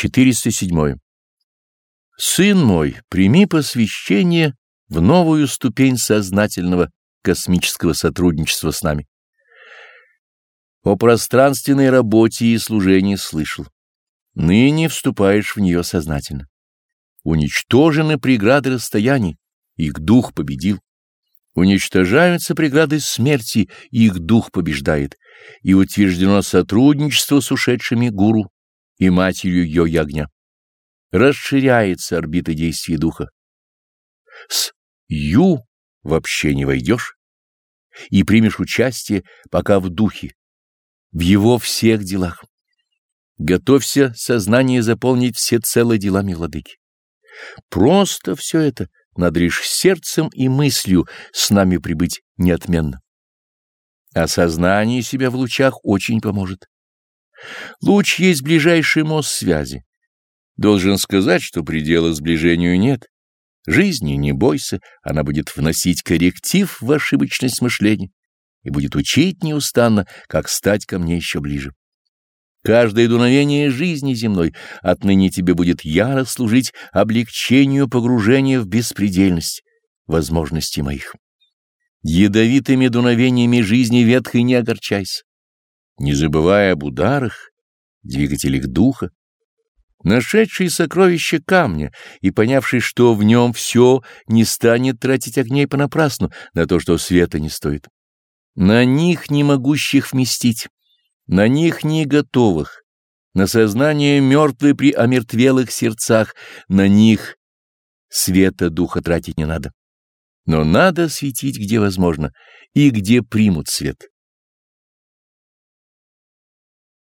407. Сын мой, прими посвящение в новую ступень сознательного космического сотрудничества с нами. О пространственной работе и служении слышал. Ныне вступаешь в нее сознательно. Уничтожены преграды расстояний, их дух победил. Уничтожаются преграды смерти, их дух побеждает, и утверждено сотрудничество с ушедшими гуру и матерью йоги огня. Расширяется орбита действия духа. С Ю вообще не войдешь и примешь участие пока в духе, в его всех делах. Готовься сознание заполнить все целые делами владыки. Просто все это надо сердцем и мыслью с нами прибыть неотменно. Осознание себя в лучах очень поможет. Луч есть ближайший мост связи. Должен сказать, что предела сближению нет. Жизни не бойся, она будет вносить корректив в ошибочность мышления и будет учить неустанно, как стать ко мне еще ближе. Каждое дуновение жизни земной отныне тебе будет яро служить облегчению погружения в беспредельность возможностей моих. Ядовитыми дуновениями жизни ветхой не огорчайся, не забывая об ударах, двигателях духа, нашедший сокровище камня и понявший, что в нем все не станет тратить огней понапрасну на то, что света не стоит. На них не могущих вместить на них не готовых, на сознание мертвые при омертвелых сердцах, на них света духа тратить не надо. Но надо светить, где возможно, и где примут свет.